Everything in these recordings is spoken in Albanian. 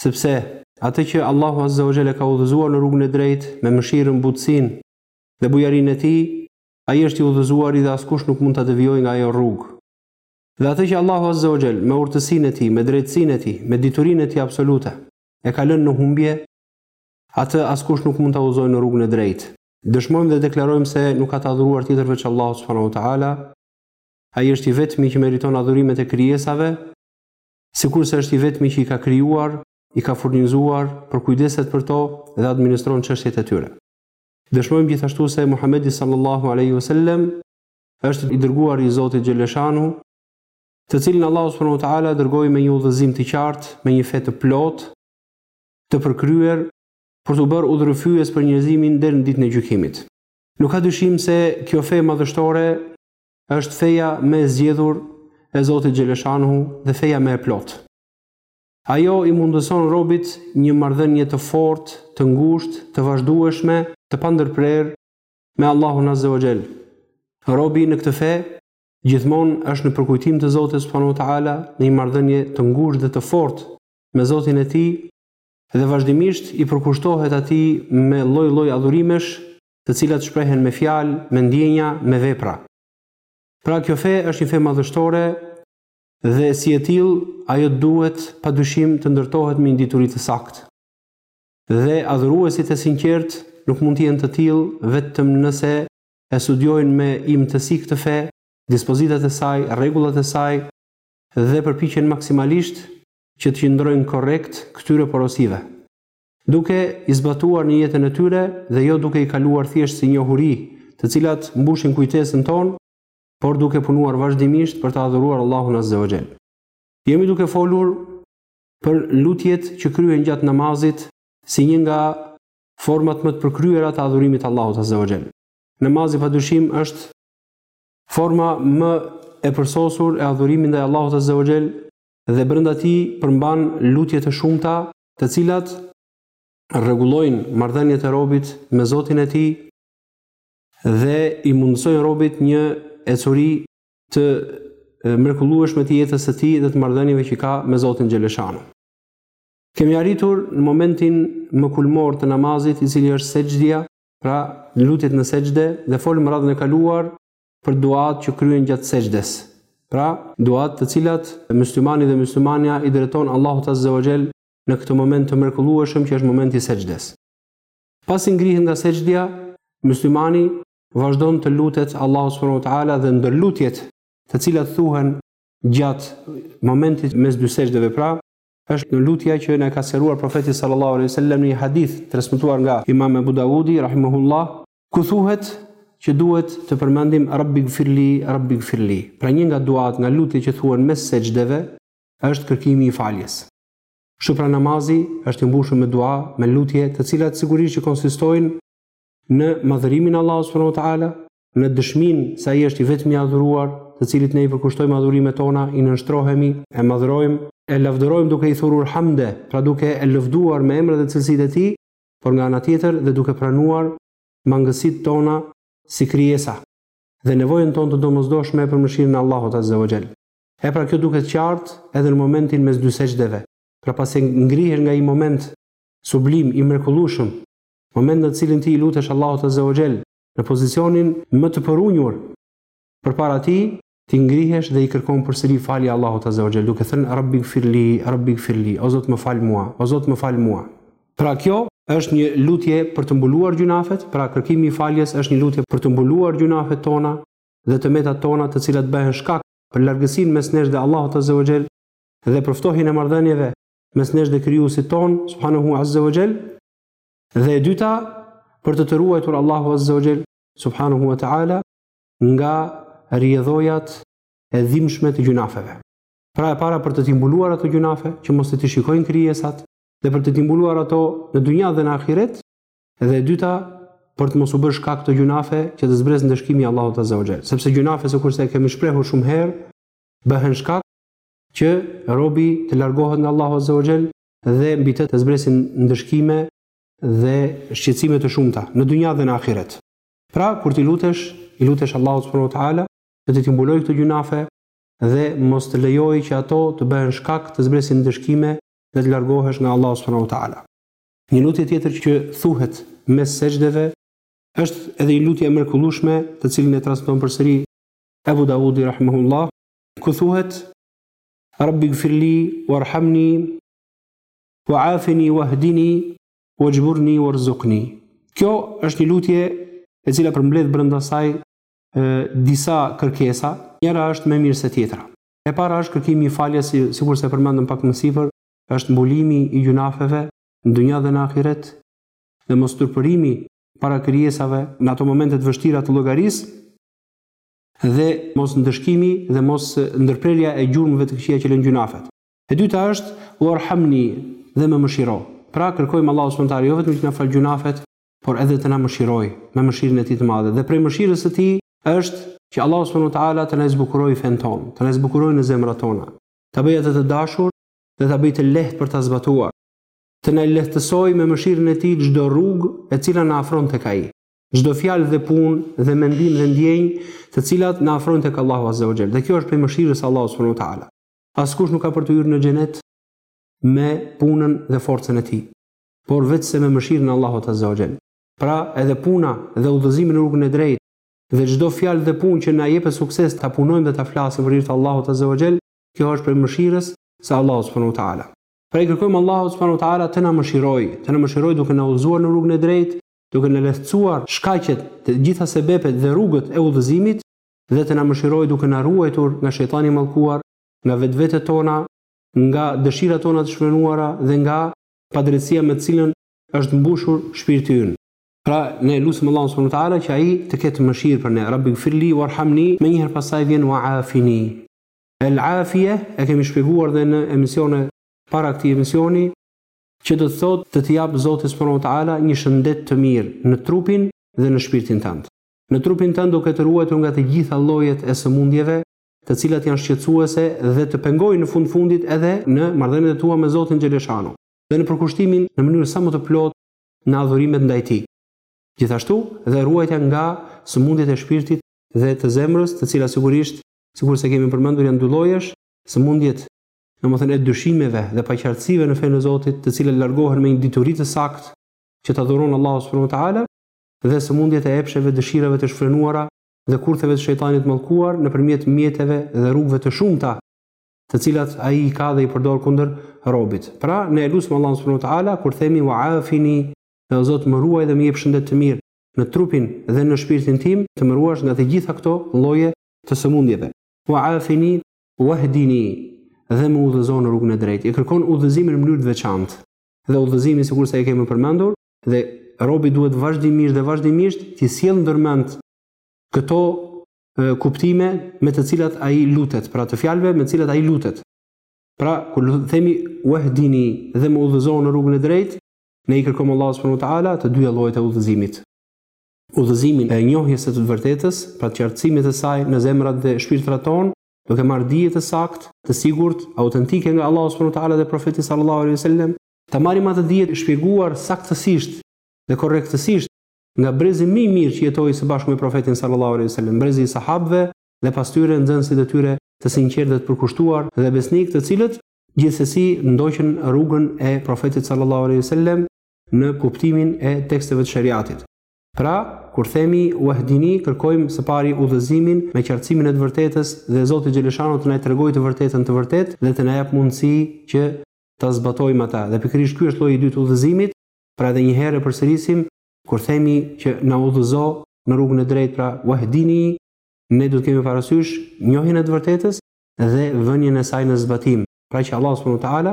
Sepse, atë që Allahu Azza wa Jall e ka udhëzuar në rrugën e drejtë, me mëshirën, butësinë, dhe bujarinë e tij, ai është i udhëzuari dhe askush nuk mund ta devijojë nga ajo rrugë. Dhe atë që Allahu Azza wa Jall, me urtësinë e tij, me drejtësinë e tij, me diturinë e tij absolute, e ka lënë në humbje, atë askush nuk mund ta udhëzojë në rrugën e drejtë. Dëshmojmë dhe deklarojmë se nuk ka të adhuruar tjetër veç Allahut subhanahu wa ta'ala, Ai është i vetmi që meriton adhurimet e krijesave, sikurse është i vetmi që i ka krijuar, i ka furnizuar, përkujdeset për to dhe administron çështjet e tyre. Dëshmojmë gjithashtu se Muhamedi sallallahu alaihi wasallam është i dërguar i Zotit xheleshanhu, të cilin Allahu subhanahu wa taala dërgoi me një udhëzim të qartë, me një fe të plotë, të përkryer për t'u bërë udhërrëfyes për njerëzimin deri në ditën e gjykimit. Nuk ka dyshim se kjo fe madhështore është feja më e zgjedhur e Zotit xheleshanhu dhe feja më e plotë. Ajo i mundëson robit një marrëdhënie të fortë, të ngushtë, të vazhdueshme, të pandërprerë me Allahun Azze wa Xhel. Robi në këtë fe, gjithmonë është në përkujtim të Zotit subhanahu wa ta'ala në një marrëdhënie të ngushtë dhe të fortë me Zotin e tij dhe vazhdimisht i përkushtohet atij me lloj-lloj adhurimesh të cilat shprehen me fjalë, me ndjenja, me vepra. Pra kjo fe është një fe madhështore dhe si e tillë ajo duhet padyshim të ndërtohet me një dituri të saktë. Dhe adhuruesit e sinqertë nuk mund të jenë të tillë vetëm nëse e studiojnë me imtësi këtë fe, dispozitat e saj, rregullat e saj dhe përpiqen maksimalisht që të qëndrojnë korrekt këtyre porosive. Duke i zbatuar në jetën e tyre dhe jo duke i kaluar thjesht si njohuri, të cilat mbushin kujtesën tonë, por duke punuar vazhdimisht për të adhuruar Allahun Azze wa Xhel. Jemi duke folur për lutjet që kryhen gjatë namazit si një nga format më të përkryera të adhurimit të Allahut Azze wa Xhel. Namazi padyshim është forma më e përsosur e adhurimit ndaj Allahut Azze wa Xhel dhe brenda tij përmban lutje të shumta të cilat rregullojnë marrëdhëniet e robit me Zotin e tij dhe i mundësojnë robit një ecuri të mrekullueshme të jetës së tij dhe të marrëdhënieve që ka me Zotin xheleshanu. Kemi arritur në momentin më kulmor të namazit, i cili është sexhdja, pra lutjet në sexhde dhe folëm radhën e kaluar për duat që kryen gjatë sexhdes. Pra, duat të cilat myslimani dhe myslimania i drejton Allahut Azza wa Jell në këtë moment të mrekullueshëm që është momenti i sexhdes. Pasi ngrihet nga sexhdja, myslimani vazhdon të lutet Allahut subhanahu wa taala dhe ndër lutjet të cilat thuhen gjatë momentit mes dy sexhdeve pra, është dhe lutja që na ka sqaruar profeti sallallahu alaihi wasallam në një hadith transmetuar nga Imam Abu Dawudi rahimahullah Ku thuhet që duhet të përmendim Rabbighfirli, Rabbighfirli. Pra një nga duat, nga lutjet që thuhen mes sexhdeve, është kërkimi i faljes. Kështu pra namazi është i mbushur me dua, me lutje, të cilat sigurisht që konsistojnë në madhërimin e Allahut subhanahu wa taala, në dëshminë se ai është i vetmi i adhuruar, të cilit ne i përkushtojmë adhurimet tona, i nënshtrohemi, e madhërojmë, e lavdërojmë duke i thurur hamde, pra duke e lëvduar me emrat dhe cilësitë e tij, por nga ana tjetër dhe duke pranuar mangësitë tona si krijesa dhe nevojën tonë të domosdoshme për mëshirën e Allahut azze wa xhel. E pra kjo duket qartë edhe në momentin mes dy sexhdeve, pra pasi ngrihesh nga ai moment sublim i mrekullueshëm, moment në të cilin ti i lutesh Allahut azze wa xhel në pozicionin më të përunjur përpara tij, Ti ngrihesh dhe i kërkon përsëri falje Allahut azza wa jall, duke thënë, Rabbighfirli, Rabbighfirli, O Zot më fal mua, O Zot më fal mua. Pra kjo është një lutje për të mbuluar gjynafet, pra kërkimi i faljes është një lutje për të mbuluar gjynafet tona dhe të metat tona të cilat bëhen shkak për largësinë mes nesh dhe Allahut azza wa jall dhe për ftohjen e marrëdhënieve mes nesh dhe Krijuesit tonë, Subhanahu azza wa jall. Dhe e dyta, për të të ruajtur Allahu azza wa jall, Subhanehu wa ta'ala, nga rrjedhojat e dhimbshme të gjynafeve. Pra e para për të t'i mbuluar ato gjynafe, që mos të t'i shikojnë krijesat, dhe për të t'i mbuluar ato në dynja dhe në ahiret, dhe e dyta për të mos u bërë shkak këto gjynafe që të zbresë ndëshkimi i Allahut Azza wa Jall, sepse gjynafet sikurse e kemi shprehur shumë herë, bëhen shkak që robi të largohet nga Allahu Azza wa Jall dhe mbi të të zbresin ndëshkime dhe shqetësime të shumta në dynja dhe në ahiret. Pra, kur ti lutesh, i lutesh Allahut subhanahu wa taala që të t'i mbulojë këto gjynafe dhe mos të lejojë që ato të bëhen shkak të zbresin ndëshkime dhe të largohesh nga Allahu subhanahu wa taala. Një lutje tjetër që thuhet mes sexhdeve është edhe një lutje e mrekullueshme, të cilën e transmeton përsëri Abu Dawudi rahimahullah, ku thuhet Rabbighfirli warhamni wa'afini wahdini Wajburni warzuqni. Kjo është një lutje e cila përmbledh brenda saj disa kërkesa, njëra është më mirë se tjetra. E para është kërkimi i faljes, sikurse e përmendëm pak më sipër, është mbulimi i gjynafeve në dunja dhe në ahiret dhe mos turpërimi para krijesave në ato momente të vështira të llogarisë dhe mos ndëshkimi dhe mos ndërprerja e gjurmëve të këqija që lënë gjynafet. E dyta është warhamni dhe më mëshiro. Pra kërkojmë Allahut subhanahu teala jo vetëm që të na falë gjynafet, por edhe të na mëshirojë me mëshirën e tij të madhe. Dhe prej mëshirës së tij është që Allahu subhanahu teala të na zbukurojë fenë tonë, të na zbukurojë në zemrat tona, ta bëjë atë të dashur dhe ta bëjë të lehtë për ta zbatuar, të na lehtësojë me mëshirën e tij çdo rrugë e cila na afron tek ai, çdo fjalë dhe punë dhe mendim dhe ndjenjë të cilat na afrojnë tek Allahu azza wa jall. Dhe kjo është prej mëshirës së Allahut subhanahu teala. Askush nuk ka për të hyrë në xhenet me punën dhe forcën e tij, por veçse me mëshirën e Allahut azza wa jall. Pra, edhe puna dhe udhëzimi në rrugën e drejtë dhe çdo fjalë dhe punë që na jepet sukses ta punojmë dhe ta flasim për hir të Allahut azza wa jall, kjo është prej mëshirës së Allahut subhanahu wa taala. Pra i kërkojmë Allahut subhanahu wa taala të na mëshirojë, të na mëshirojë duke na udhëzuar në rrugën e drejtë, duke na lehtësuar shkaqet, të gjitha sebepet dhe rrugët e udhëzimit, dhe të na mëshirojë duke na ruajtur nga Shejtani i mallkuar, nga vetvetet tona, nga dëshirat tona të shfrenuara dhe nga padrejtësia me të cilën është mbushur shpirti ynë. Pra, ne e lusim Allahun subhanu teala që Ai të ketë mëshirë për ne. Rabbi gfir li warhamni, menjëherë pastaj vjen wa afini. El afiyah e kemi shpjeguar dhe në emisione para këtij emisioni, që do të thotë të të japë Zoti subhanu teala një shëndet të mirë në trupin dhe në shpirtin tënd. Në trupin tënd duke të ruajtur nga të gjitha llojet e sëmundjeve, të cilat janë shqetësuese dhe të pengojnë në fund fundit edhe në marrëdhëniet e tua me Zotin Xheleshanu dhe në përkushtimin në mënyrë sa më të plotë në adhurimet ndaj Tij. Gjithashtu dhe ruajtja nga sëmundjet e shpirtit dhe të zemrës, të cilat sigurisht, sikurse e kemi përmendur janë dy llojesh, sëmundjet, domethënë e dyshimeve dhe paqartësive në fenë e Zotit, të cilat largohen me një dituri të saktë që ta dhuron Allahu subhanahu wa ta'ala, dhe sëmundjet e epsheve, dëshirave të shfrenuara dhe kurtheve të Shejtanit të Mallkuar nëpërmjet mjeteve dhe rrugëve të shumta të cilat ai i ka dhe i përdor kundër robit. Pra, ne e lusim Allahun subhanehu ve teala kur themi wa afini, o Zot më ruaj dhe më jep shëndet të mirë në trupin dhe në shpirtin tim, të më ruash nga të gjitha këto lloje të sëmundjeve. Wa afini wahdini, dhe më udhëzo në rrugën e drejtë. E kërkon udhëzimin në mënyrë të veçantë. Dhe udhëzimi sikurse e kemi përmendur, Dhe robi duhet vazhdimisht dhe vazhdimisht t'i sjellë ndërmend këto kuptime me të cilat ai lutet, pra të fjalëve me të cilat ai lutet. Pra, kur themi wahdini dhe më udhëzo në rrugën e drejtë, ne i kërkojmë Allahut subhanahu wa taala të dyja llojet e udhëzimit. Udhëzimin e njohjes së të vërtetës, pra të qartësimit të saj në zemrat dhe shpirtrat tonë, duke marrë dije të saktë, të sigurt, autentike nga Allahu subhanahu wa taala dhe Profeti sallallahu alejhi wasallam, Ta marrim atë dije të shpjeguar saktësisht dhe korrektësisht nga brezi më i mirë që jetoi së bashku me Profetin sallallahu alejhi ve selem, brezi i sahabëve dhe pas tyre nxënësit e tyre të sinqertë dhe të përkushtuar dhe besnikë të cilët gjithsesi ndoqën rrugën e Profetit sallallahu alejhi ve selem në kuptimin e teksteve të sheriatit. Pra, kur themi Uehdini, kërkojmë së pari udhëzimin me qartësimin e të vërtetës dhe Zoti xheleshanu të na tregojë të vërtetën të vërtetë dhe të na japë mundësi që ta zbatojmë ata. Dhe pikërisht ky është lloji i dytë i udhëzimit, pra edhe një herë e përsërisim kur themi që na udhëzo në rrugën e drejtë, pra wahdini, ne duhet të kemi parasysh njohjen e të vërtetës dhe vënien e saj në zbatim, pra që Allahu subhanahu wa ta'ala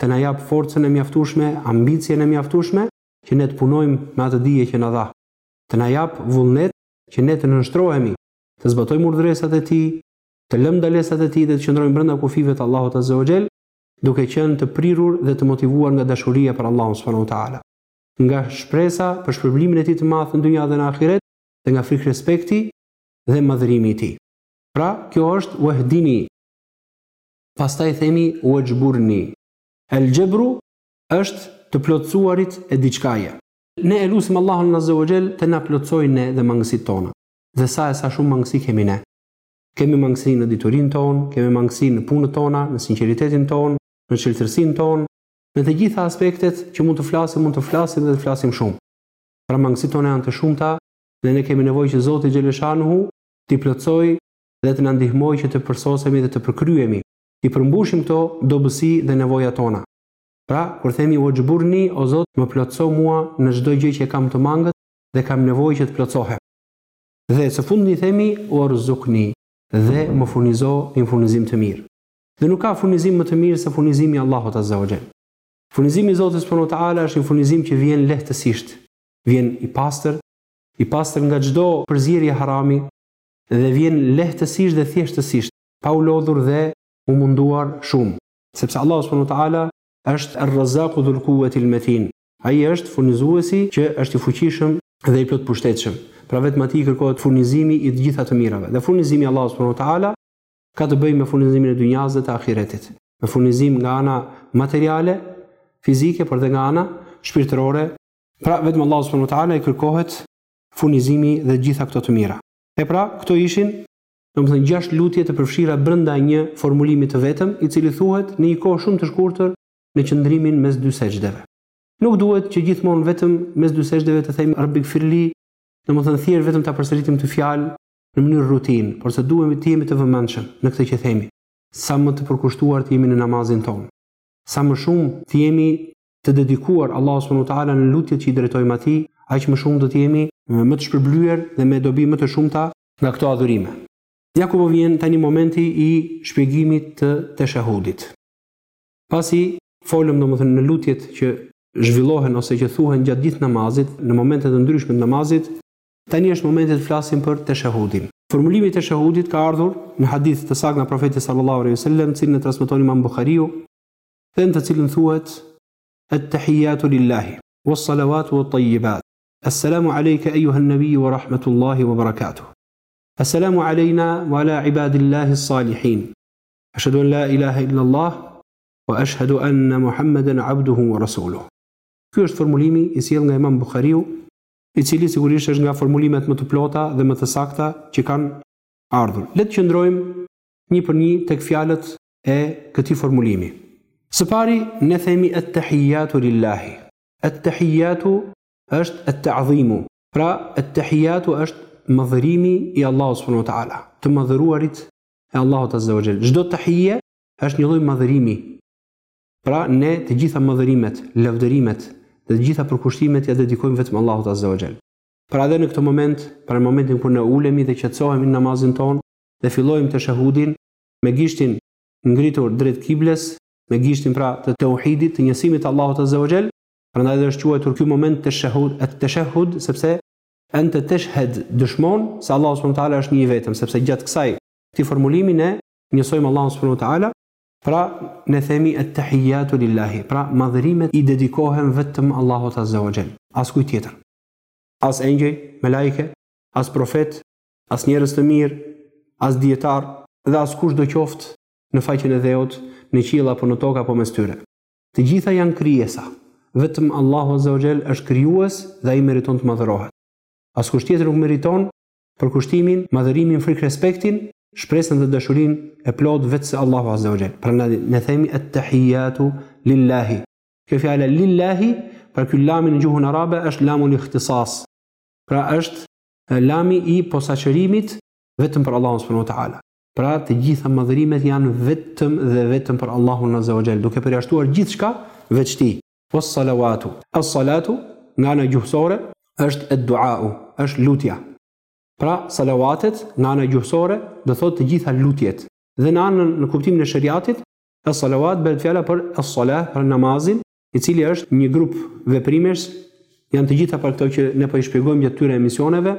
të na japë forcën e mjaftueshme, ambicien e mjaftueshme që ne të punojmë me atë dije që na dha, të na japë vullnet që ne të nënshtrohemi, të zbatojmë urdhëresat e tij, të lëmë ndalesat e tij dhe të qëndrojmë brenda kufijve të Allahut azza wa xhel, duke qenë të prirur dhe të motivuar nga dashuria për Allahun subhanahu wa ta'ala, nga shpresa për shpërblimin e tij të madh në dynja dhe në ahiret dhe nga frikërespekti dhe madhërimi i tij. Pra, kjo është wehdini. Pastaj themi wejburni. El jebru është të plotësuarit e diçkaje. Ne e lusim Allahun azza wa jell të na plotësojë ne dhe mangësitë tona. Dhe sa e sa shumë mangësi kemi ne. Kemi mangësi në diturinë tonë, kemi mangësi në punët tona, në sinqeritetin tonë, në çiltërsinë tonë, në të gjitha aspektet që mund të flasim, mund të flasim dhe të flasim shumë. Pra mangësitë tona janë të shumta dhe ne kemi nevojë që Zoti xheleshanuhu t'i plotësojë dhe të na ndihmojë që të përsosemi dhe të përkryemi, t'i përmbushim këto dobësi dhe nevojat tona. Pra, kur themi uxhburni, o Zot, më plotëso mua në çdo gjë që e kam të mangët dhe kam nevojë që të plotësohem. Dhe së fundmi themi Warzuqni, dhe më furnizo një furnizim të mirë. Dhe nuk ka furnizim më të mirë se furnizimi i Allahut azza wa jall. Furnizimi i Zotit subhanahu wa ta'ala është një furnizim që vjen lehtësisht, vjen i pastër, i pastër nga çdo përzierje harami dhe vjen lehtësisht dhe thjeshtësisht, pa u lodhur dhe u munduar shumë. Sepse Allahu subhanahu wa ta'ala është Ar-Razaku Dhul Kuwwati Al-Matin, Ai është furnizuesi që është i fuqishëm dhe i plotpushtetshëm. Pra vetëm Atij i kërkohet furnizimi i të gjitha të mirave. Dhe furnizimi i Allahut subhanehu ve teala ka të bëjë me furnizimin e dynjasë dhe të ahiretit. Me furnizim nga ana materiale, fizike, por dhe nga ana shpirtërore. Pra vetëm Allahut subhanehu ve teala i kërkohet furnizimi dhe të gjitha këto të mira. E pra, këto ishin, domethënë gjashtë lutje të përfshira brenda një formulimi të vetëm, i cili thuhet në një kohë shumë të shkurtër në qëndrimin mes dy sexhdeve. Nuk duhet që gjithmonë vetëm mes dy sexhdeve të themi Rabbigfirli, domethënë thjesht vetëm ta përsëritim këtë fjalë në mënyrë rutinë, porse duhemi të jemi të vëmendshëm në këtë që themi, sa më të përkushtuar të jemi në namazin tonë, sa më shumë të jemi të dedikuar Allahut subhanuhu teala në lutjet që i drejtojmë Atij, aq më shumë do të jemi më të shpërblyer dhe me dobi më të shumta nga këto adhurime. Ja ku po vjen tani momenti i shpjegimit të teshehudit. Pasi folëm domethënë në lutjet që zhvillohen ose që thuhen gjatë gjithë namazit, në momente të ndryshme të namazit, tani është momenti të flasim për teshehudin. Formulimi i teshehudit ka ardhur në hadith të saktë nga Profeti sallallahu alejhi ve sellem, të cilin e transmeton Imam Buhariu dhe në të cilën thuhet At-tahiyyatu lillahi was-salawatu wat-tayyibat. As-salamu alejke ejuhan nabiyyu wa rahmatullahi wa barakatuh. As-salamu alejna wa ala ibadillahi s-salihin. Ashhadu an la ilaha illa Allah wa ashhadu anna Muhammeden abduhu wa rasuluh. Ky është formulimi i sjellë nga Imam Buhariu, i cili sigurisht është nga formulimet më të plota dhe më të sakta që kanë ardhur. Le të qëndrojmë një për një tek fjalët e këtij formulimi. Së pari, ne themi at-tahiyatu lillahi. At-tahiyatu është at-ta'zimu. Pra, at-tahiyatu është madhërimi i Allahut subhanahu wa ta'ala, të madhëruarit e Allahut Azza wa Jall. Çdo tahije është një lloj madhërimi. Pra ne të gjitha madhërimet, lavdërimet dhe të gjitha përkushtimet ia dedikojmë vetëm Allahut Azza wa Jall. Pra edhe në këtë moment, pra në momentin kur ne ulemi dhe qetësohemi në namazin tonë dhe fillojmë teshehudin me gishtin ngritur drejt kibles, me gishtin pra të teuhidit, të njësimit të Allahut Azza wa Jall, prandaj edhe është quajtur ky moment teshehud, teshehud sepse Ente teshhed, dëshmon, se Allahu subhanahu wa taala është një i vetëm, sepse gjatë kësaj, këtij formulimi ne njësojmë Allahun subhanahu wa taala, pra ne themi et-tahiyatu lillahi, pra madhërimet i dedikohen vetëm Allahut azza wa jall, askujt tjetër. As engjëj, melaike, as profetë, as njerëz të mirë, as dijetarë, dhe as kushdo qoftë në faqen e dheut, në qiell apo në tokë apo mes tyre. Të gjitha janë krijesa. Vetëm Allahu Azza wa Jell është krijues dhe ai meriton të madhërohet. Askush tjetër nuk meriton përkushtimin, madhërimin, frikërespektin, shpresën dhe dashurinë e plotë veçse Allahu Azza wa Jell. Prandaj ne themi At-Tahiyatu Lillahi. Kjo fjala Lillahi, pra ky lami në gjuhën arabe është lamul ikhtisas. Pra është lami i posaçërimit vetëm për Allahun subhanahu wa taala. Pra të gjitha madhërimet janë vetëm dhe vetëm për Allahun Azza wa Jall, duke përjashtuar gjithçka veç Tij. Was salawatu. As salatu nga ana gjuhësore është ed-duau, është lutja. Pra salawatet nga ana gjuhësore do thotë të gjitha lutjet. Dhe në anën në kuptimin e sheriatit, as salawat bëhet fjala për as salah, për namazin, i cili është një grup veprimesh, janë të gjitha pra këto që ne po i shpjegojmë gjatë këtyre emisioneve,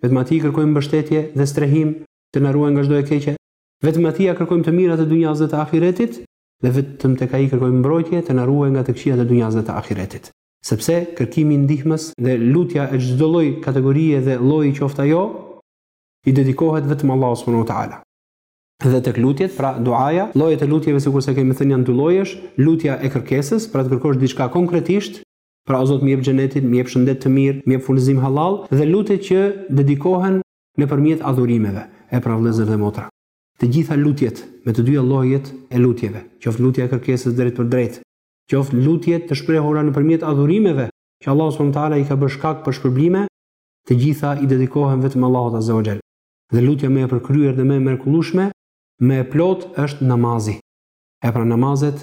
Vetëm Atij i kërkojmë mbështetje dhe strehim të na ruajë nga çdo e keqe. Vetëm Atij ia kërkojmë të mirat e dunjas dhe të ahiretit dhe vetëm tek Ai kërkojmë mbrojtje të na ruajë nga të këqijat e dunjas dhe të ahiretit. Sepse, kërkimi i ndihmës dhe lutja e çdo lloj kategorie dhe lloji qoftë ajo, i dedikohet vetëm Allahut subhanahu wa taala. Dhe tek lutjet, pra duaja, llojet e lutjeve sikurse kemi thënë janë dy llojesh, lutja e kërkesës, pra të kërkosh diçka konkretisht, Pra o Zot më jep xhenetin, më jep shëndet të mirë, më jep furnizim hallall dhe lutjet që dedikohen nëpërmjet adhurimeve. E pra vëllezër dhe motra, të gjitha lutjet me të dyja llojet e lutjeve, qoftë lutja e kërkesës drejtpërdrejt, qoftë lutje të shprehura nëpërmjet adhurimeve që Allahu subhanahu wa taala i ka bërë shkak për shpërblime, të gjitha i dedikohen vetëm Allahut azza wa xhel. Dhe lutja më e përkryer dhe më e mrekullueshme, më e plotë është namazi. E pra namazet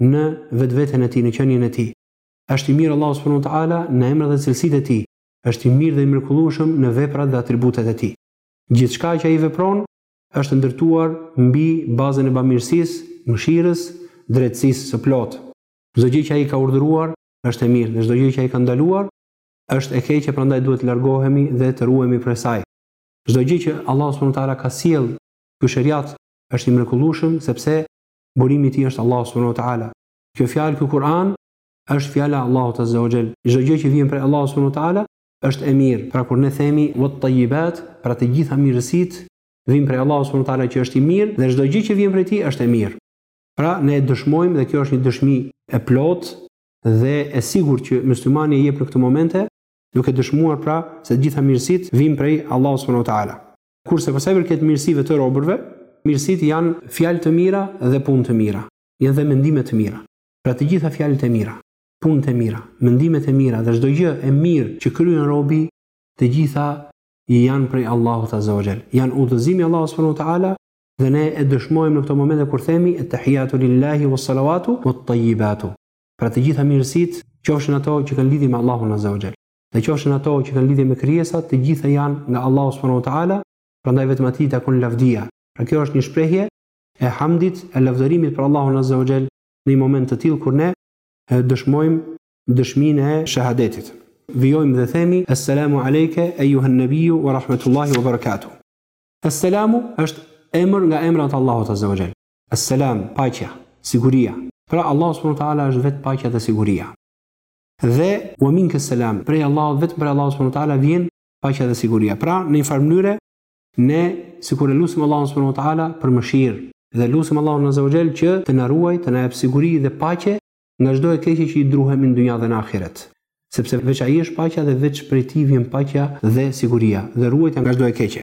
në vetveten e tij, në qenien e tij. Është i mirë Allahu subhanahu wa taala në emrat dhe cilësitë e tij, është i mirë dhe i mrekullueshëm në veprat dhe atributet e tij. Gjithçka që ai vepron është e ndërtuar mbi bazën e bamirësisë, mëshirës, drejtësisë së plotë. Çdo gjë që ai ka urdhëruar është e mirë dhe çdo gjë që ai ka ndaluar është e keqe, prandaj duhet të largohemi dhe të ruhemi prej saj. Çdo gjë që Allahu subhanahu wa taala ka sjellë, ky sheriat është i mrekullueshëm sepse Burimi i tij është Allahu subhanahu wa taala. Kjo fjalë, ky Kur'an, është fjala e Allahut azza wa jall. Çdo gjë që vjen prej Allahut subhanahu wa taala është e mirë. Pra kur ne themi wat tayyibat, pra të gjitha mirësitë vijnë prej Allahut subhanahu wa taala që është i mirë dhe çdo gjë që vjen prej tij është e mirë. Pra ne e dëshmojmë dhe kjo është një dëshmi e plotë dhe e sigurt që myslimani e jep në këto momente, duke dëshmuar pra se të gjitha mirësitë vijnë prej Allahut subhanahu wa taala. Kurse për sa i përket mirësive të robërve, mirësitë janë fjalë të mira dhe punë të mira, janë dhe mendime të mira. Pra të gjitha fjalët e mira, punët e mira, mendimet e mira dhe çdo gjë e mirë që kryen robi, të gjitha janë prej Allahut Azza wa Jall. Janë udhëzimi i Allahut subhanahu wa taala dhe ne e dëshmojmë në këto momente kur themi at tahiyatu lillahi was salawatu wat tayyibatu. Pra të gjitha mirësitë, qofshin ato që kanë lidhje me Allahun Azza wa Jall. Dhe qofshin ato që kanë lidhje me krijesat, të gjitha janë nga Allahu subhanahu wa taala, prandaj vetëm atij i takon lavdia. Pra kjo është një shprehje e hamdit, e lavdërimit për Allahun azza wa jall në një moment të tillë kur ne dëshmojmë dëshminë e shahadetit. Vijojmë dhe themi Esselamu alejke ejuhen nebiju wa rahmetullahi wa barakatuh. Esselamu është emër nga emrat e Allahut azza wa jall. Esselam, paqja, siguria. Pra Allahu subhanahu wa taala është vetë paqja dhe siguria. Dhe wa minke selam, prej Allahut vetëm prej Allahut subhanahu wa taala vjen paqja dhe siguria. Pra, në një farë mënyre ne sikur e lusim Allahun subhanahu wa taala për mëshirë dhe lusim Allahun azza wa jall që të na ruajë, të na japë siguri dhe paqe nga çdo e keqe që i druhemi në dynjë dhe në ahiret. Sepse veç ai është paqja dhe veç prej tij vjen paqja dhe siguria dhe ruajtja nga çdo e keqe.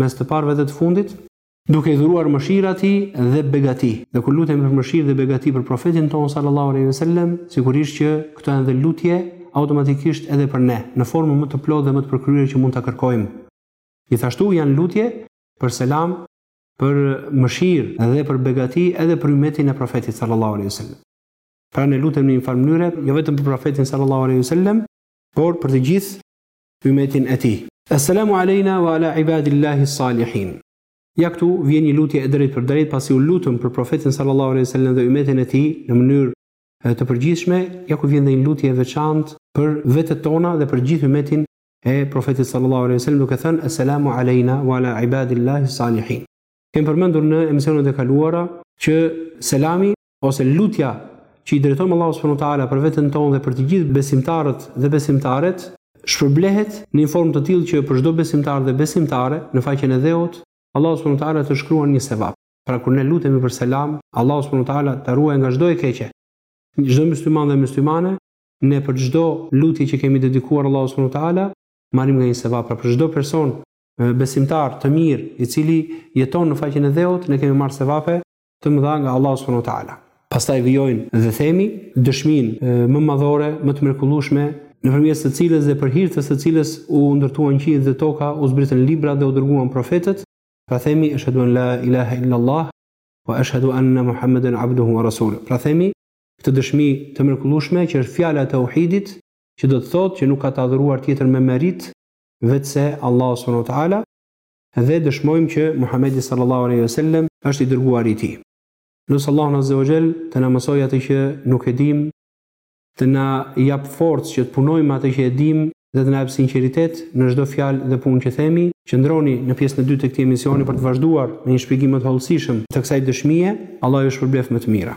mes të parëve dhe të fundit, duke i dhuruar mëshirë atij dhe begati. Dhe kur lutemi për mëshirë dhe begati për profetin tonë sallallahu alaihi wasallam, sigurisht që këto janë dhe lutje automatikisht edhe për ne, në formën më të plotë dhe më të përkryer që mund ta kërkojmë. Gjithashtu janë lutje për selam, për mëshirë dhe për begati edhe për ymmetin e profetit sallallahu alaihi wasallam. Pra ne lutemi në një farë mënyre, jo vetëm për profetin sallallahu alaihi wasallam, por për të gjithë ymetin e tij. Esselamu alejna wa ala ibadillahi salihin. Ja këtu vjen një lutje e drejtpërdrejtë pasi u lutëm për Profetin sallallahu alejhi ve sellem dhe ymetin e tij në mënyrë të përgjithshme, ja ku vjen dhe një lutje e veçantë për vetet tona dhe për gjithë ymetin e Profetit sallallahu alejhi ve sellem duke thënë Esselamu alejna wa ala ibadillahi salihin. Kemi përmendur në emisionet e kaluara që selami ose lutja që i drejtojmë Allahut subhanahu wa taala për veten tonë dhe për të gjithë besimtarët dhe besimtaret, shpërblehet në një formë të tillë që për çdo besimtar dhe besimtare, në faqen e dheut, Allahu subhanahu wa taala të shkruan një sevap. Pra kur ne lutemi për selam, Allahu subhanahu wa taala ta ruajë nga çdo e keqe çdo mysliman dhe myslimane, ne për çdo lutje që kemi dedikuar Allahut subhanahu wa taala, marrim nga një sevap. Pra për çdo person besimtar të mirë, i cili jeton në faqen e dheut, ne kemi marrë sevape të mëdha nga Allahu subhanahu wa taala. Pastaj vijojmë dhe themi dëshminë më madhore, më të mrekullueshme, nëpërmjet së cilës dhe për hir të së cilës u ndërtuan qiejt dhe toka, u zbritën libra dhe u dërguan profetët. Pra themi ashhadu an la ilaha illa Allah wa ashhadu anna Muhammeden abduhu wa rasuluh. Pra themi këtë dëshmi të mrekullueshme që është fjala e tauhidit, që do të thotë që nuk ka të adhuruar tjetër me meritë veçse Allahu subhanahu wa taala, dhe dëshmojmë që Muhamedi sallallahu alejhi ve sellem është i dërguari i Tij. Lus Allahun azze ve xhel të na mësojë atë që nuk e dimë, të na japë forcë që të punojmë me atë që e dimë dhe të na japë sinqeritet në çdo fjalë dhe punë që themi. Qëndroni në pjesën e dytë të këtij emisioni për të vazhduar me një shpjegim më të hollësishëm të kësaj dëshmie. Allahu ju shpërbleftë me të mira.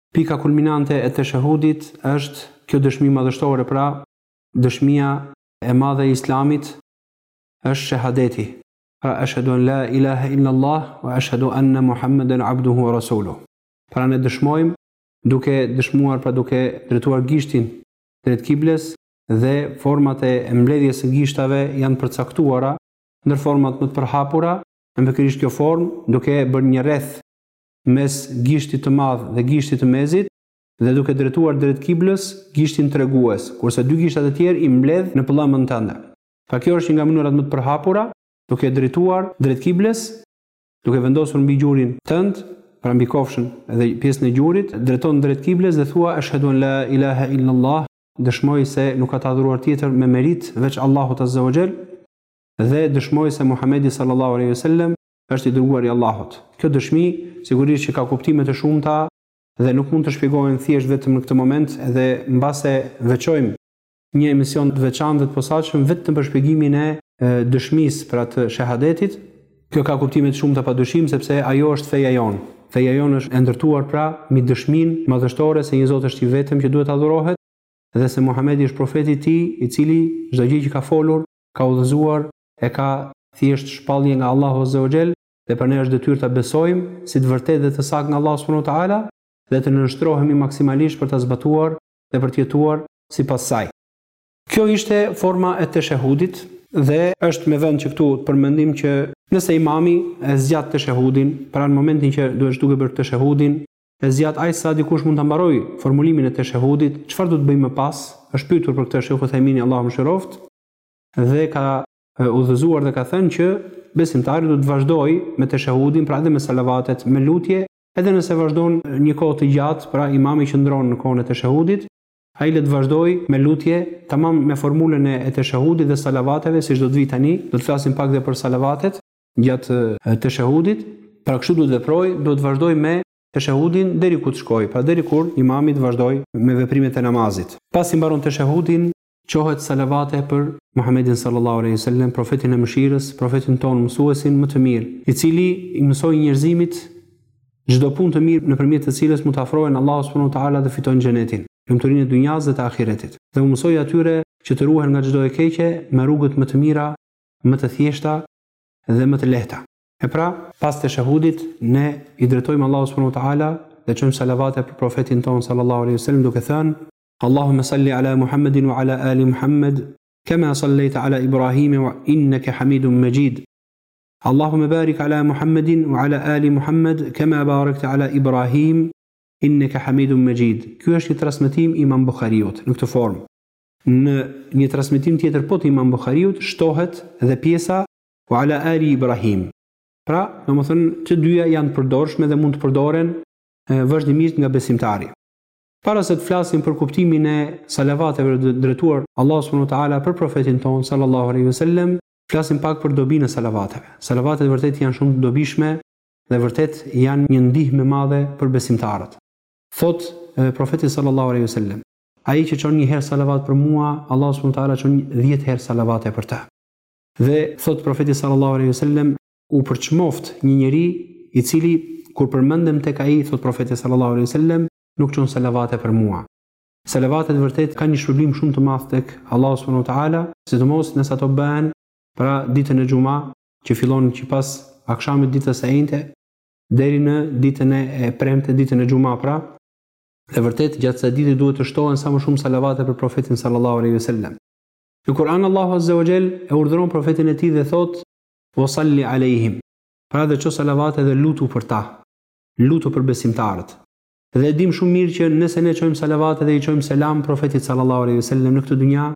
Pika kulminante e Teshehhudit është kjo dëshmi madhështore, pra, dëshmia e madhe e Islamit është Shehadeti, pra, Eshhedu en la ilahe illa Allah wa eshhedu enne Muhammeden abduhu wa rasuluh. Pra, ne dëshmojmë duke dëshmuar, pra, duke drejtuar gishtin drejt Kiblës dhe format e mbledhjes së gishtave janë përcaktuara ndër format më të përhapura, është pikërisht kjo formë duke bërë një rreth mes Gishtit të Madh dhe Gishtit të Mesit dhe duke drejtuar drejt Kiblës, gishtin tregues, kurse dy gishtat e tjerë i mbledh në pëllëmbën tënde. Pra kjo është një nga mënyrat më të përhapura, duke drejtuar drejt Kiblës, duke vendosur mbi gjurin tënd, pra mbi kofshën dhe pjesën e gjurit, drejton drejt Kiblës dhe thua Eshhedu en la ilahe illallah, dëshmoj se nuk ka të adhuruar tjetër me meritë veç Allahut azza wa xhel, dhe dëshmoj se Muhamedi sallallahu alejhi ve sellem është i dërguari i Allahut. Kjo dëshmi sigurisht që ka kuptime të shumta dhe nuk mund të shpjegohen thjesht vetëm në këtë moment dhe mbase veçojmë një emision të veçantë dhe të posaçëm vetëm për shpjegimin e dëshmisë pra të shehadetit. Kjo ka kuptime të shumta padyshim sepse ajo është feja jonë. Feja jonë është e ndërtuar pra mbi dëshminë madhështore se një Zot është i vetëm që duhet të adhurohet dhe se Muhamedi është profeti i Tij, i cili çdo gjë që ka folur ka udhëzuar e ka thjesht shpallje nga Allahu azze ve xhel dhe për ne është detyrë ta besojmë si të vërtetë dhe të saktë nga Allahu subhanahu wa taala dhe të nënshtrohemi maksimalisht për ta zbatuar dhe për të jetuar sipas saj. Kjo ishte forma e teshehudit dhe është me vend që këtu të përmendim që nëse imami e zgjat teshehudin, pra në momentin që duhet është duke bërë teshehudin, e zgjat aq sa dikush mund ta mbarojë formulimin e teshehudit, çfarë duhet të bëjmë më pas? Është pyetur për këtë Sheikh Uthaymini Allahu e mëshiroftë. Dhe ka udhëzuar dhe ka thënë që besimtari duhet të vazhdojë me teshehudin, pra edhe me salavatet, me lutje, edhe nëse vazhdon një kohë të gjatë, pra imami qëndron në kohën e teshehudit, ai le të vazhdojë me lutje, tamam me formulën e teshehudit dhe salavateve, siç do të vijë tani, do të flasim pak dhe për salavatet gjatë teshehudit, pra kështu duhet të veprojë, duhet të vazhdojë me teshehudin deri ku të shkojë, pra deri kur imami të vazhdojë me veprimet e namazit. Pasi mbaron teshehudin, Çohet salavate për Muhammedin Sallallahu Alejhi Ve Sellem, Profetin e Mëshirës, Profetin tonë, Mësuesin më të mirë, i cili i mësoi njerëzimit çdo punë të mirë nëpërmjet të cilës mund t'i afrohen Allahut Subhanuhu Ve Teala dhe fitojnë Xhenetin, lumturinë e dynjasë dhe të ahiretit. Dhe u mësoi atyre që të ruhen nga çdo e keqe me rrugët më të mira, më të thjeshta dhe më të lehta. E pra, pas teshehudit, ne i drejtohemi Allahut Subhanuhu Ve Teala dhe çojmë salavate për Profetin tonë, Sallallahu Alejhi Ve Sellem, duke thënë, Allahumme salli ala Muhammedin wa ala ali Muhammed, kama sallejta ala Ibrahim inneke hamidun mejid. Allahumme barik ala Muhammedin wa ala ali Muhammed, kama barekta ala Ibrahim, inneke hamidun mejid. Ky është një transmetim i Imam Buhariut në këtë formë. Në një transmetim tjetër po të Imam Buhariut shtohet dhe pjesa wa ala ali Ibrahim. Pra, domethënë, të dyja janë të përdorshme dhe mund të përdoren vazhdimisht nga besimtari. Para se të flasim për kuptimin e salavateve drejtuar Allahu subhanahu wa taala për profetin tonë sallallahu alaihi wasallam, flasim pak për dobinë e salavateve. Salavatet vërtet janë shumë të dobishme dhe vërtet janë një ndihmë e madhe për besimtarët. Thotë profeti sallallahu alaihi wasallam, ai që çon një herë salavat për mua, Allahu subhanahu wa taala çon 10 herë salavate për të. Dhe thotë profeti sallallahu alaihi wasallam, u përçmoftë një njeri i cili kur përmendem tek ai thotë profeti sallallahu alaihi wasallam nuk çon salavate për mua salavatet vërtet kanë një shpërblim shumë të madh tek Allahu subhanahu wa taala sidomos nëse ato bëhen pra ditën e xhuma që fillon që pas akshamit ditës së enjte deri në ditën e premte ditën e xhuma pra dhe vërtet gjatë kësaj dite duhet të shtohen sa më shumë salavate për profetin sallallahu alaihi wasallam në Kur'an Allahu azza wa jall e urdhëron profetin e tij dhe thotë Ue salli alejhim, pra dhe ço salavate dhe lutu për ta, lutu për besimtarët. Dhe e dimë shumë mirë që nëse ne çojmë salavate dhe i çojmë selam Profetit sallallahu alejhi ve sellem në këtë dynja,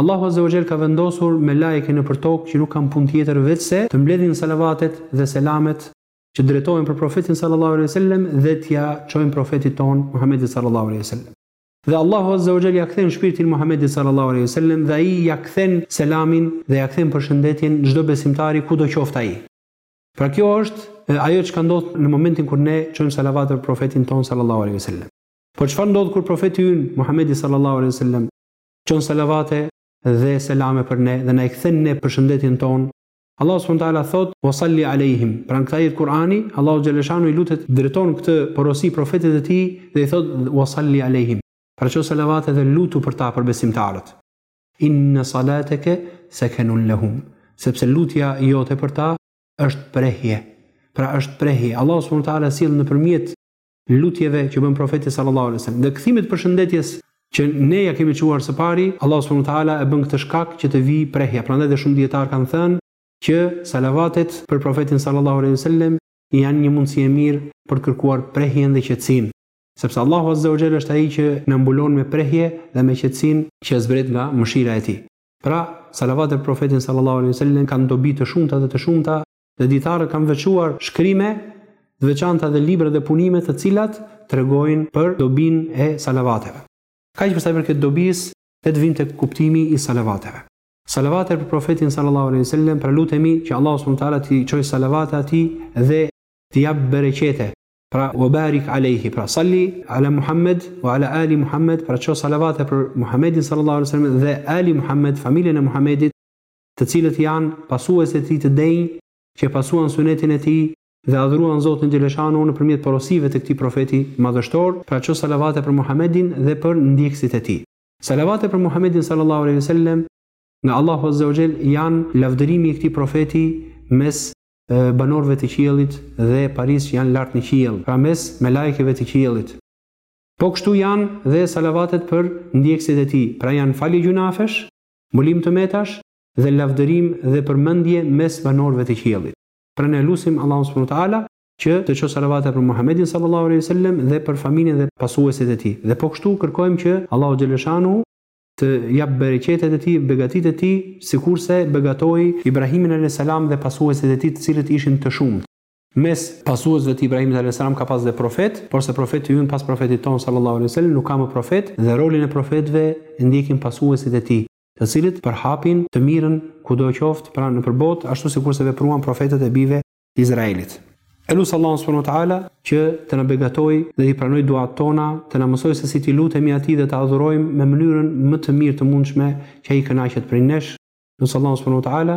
Allahu azze ue xhel ka vendosur melajke nëpër tokë që nuk kanë punë tjetër veçse të mbledhin salavatet dhe selamet që drejtohen për Profetin sallallahu alejhi ve sellem dhe t'ia çojnë Profetit tonë Muhammedit sallallahu alejhi ve sellem. Dhe Allahu Azza wa Jall ia kthen shpirtin Muhammedit Sallallahu Alaihi Wasallam dhe ai ia kthen selamin dhe ia kthen përshëndetjen çdo besimtari kudo qoftë ai. Pra kjo është ajo çka ndodh në momentin kur ne çojmë salavat për Profetin tonë Sallallahu Alaihi Wasallam. Por çfarë ndodh kur Profeti ynë Muhammedi Sallallahu Alaihi Wasallam çon salavate dhe selame për ne dhe na i kthen ne përshëndetjen tonë Allahu subhanahu wa taala thotë: "Wa salli alejhim." Pra në këtë ajet Kur'ani, Allahu xhelle shanuhu i lutet drejton këtë porosi profetit të tij dhe i thotë: "Wa salli alejhim." Pra ço salavate dhe lutu për ta për besimtarët. Inna salateke sekenun lehum. Sepse lutja jote për ta është prehje. Pra është prehje. Allahu subhanahu wa taala sjell nëpërmjet lutjeve që bën Profeti sallallahu alejhi wasallam dhe kthimit të përshëndetjes që ne ja kemi çuar së pari, Allahu subhanahu wa taala e bën këtë shkak që të vijë prehja. Prandaj dhe shumë dijetarë kanë thënë që salavatet për Profetin sallallahu alejhi wasallam janë një mundësi e mirë për të kërkuar prehjen dhe qetësinë, sepse Allahu azza wa jall është ai që na mbulon me prehje dhe me qetësinë që zbret nga mëshira e tij. Pra, salavatet për Profetin sallallahu alejhi wasallam kanë dobi të shumta dhe të shumta dhe dijetarët kanë veçuar shkrime të veçanta dhe libra dhe punime të cilat tregojnë për dobinë e salavateve. Kaq për sa i përket dobisë, le të vijmë tek kuptimi i salavateve. Salavatet për Profetin sallallahu alejhi ve sellem, pra lutemi që Allahu subhanahu wa taala t'i çojë salavate atij dhe t'i japë bereqete, pra wa barik alejhi, pra salli ala Muhammed wa ala ali Muhammed, pra ço salavate për Muhammedin sallallahu alejhi ve sellem dhe ali Muhammed, familjen e Muhammedit, të cilët janë pasuesit e tij të denjë që pasuan sunetin e tij dhe adhuruan Zotin xheleshanuhu nëpërmjet porosive të këtij profeti madhështor, pra ço salavate për Muhamedin dhe për ndjekësit e tij. Salavate për Muhamedin sallallahu alejhi ve sellem nga Allahu azze o xhel janë lavdërimi i këtij profeti mes banorëve të qiellit dhe parisë që janë lart në qiell, pra mes melajkeve të qiellit. Po kështu janë dhe salavatet për ndjekësit e tij, pra janë falje gjynafesh, Mbulim të metash dhe lavdërim dhe përmendje mes banorëve të qiellit. Pra ne lusim Allahun subhanu wa ta'ala që të çojë salavate për Muhammedin sallallahu alejhi ve sellem dhe për familjen dhe pasuesit e tij. Dhe po kështu kërkojmë që Allahu xheleshanuhu të japë bereqetet e tij, begatitë e tij, sikurse begatoi Ibrahimin alejhi selam dhe pasuesit e tij të cilët ishin të shumtë. Mes pasuesve të Ibrahimit alejhi selam ka pas dhe profetë, porse profeti ynë pas profetit tonë sallallahu alejhi ve selem nuk ka më profet dhe rolin e profetëve e ndjekin pasuesit e tij, të cilët përhapin të mirën kudo qoftë pra nëpër botë ashtu sikurse vepruan profetët e bijve të Izraelit. E lus Allahun subhanahu wa ta'ala që të na begatojë dhe t'i pranojë duat tona, të na mësojë se si t'i lutemi Atij dhe ta adhurojmë me mënyrën më të mirë të mundshme që Ai kënaqet prej nesh, lus Allahun subhanahu wa ta'ala,